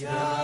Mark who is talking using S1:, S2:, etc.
S1: Yeah.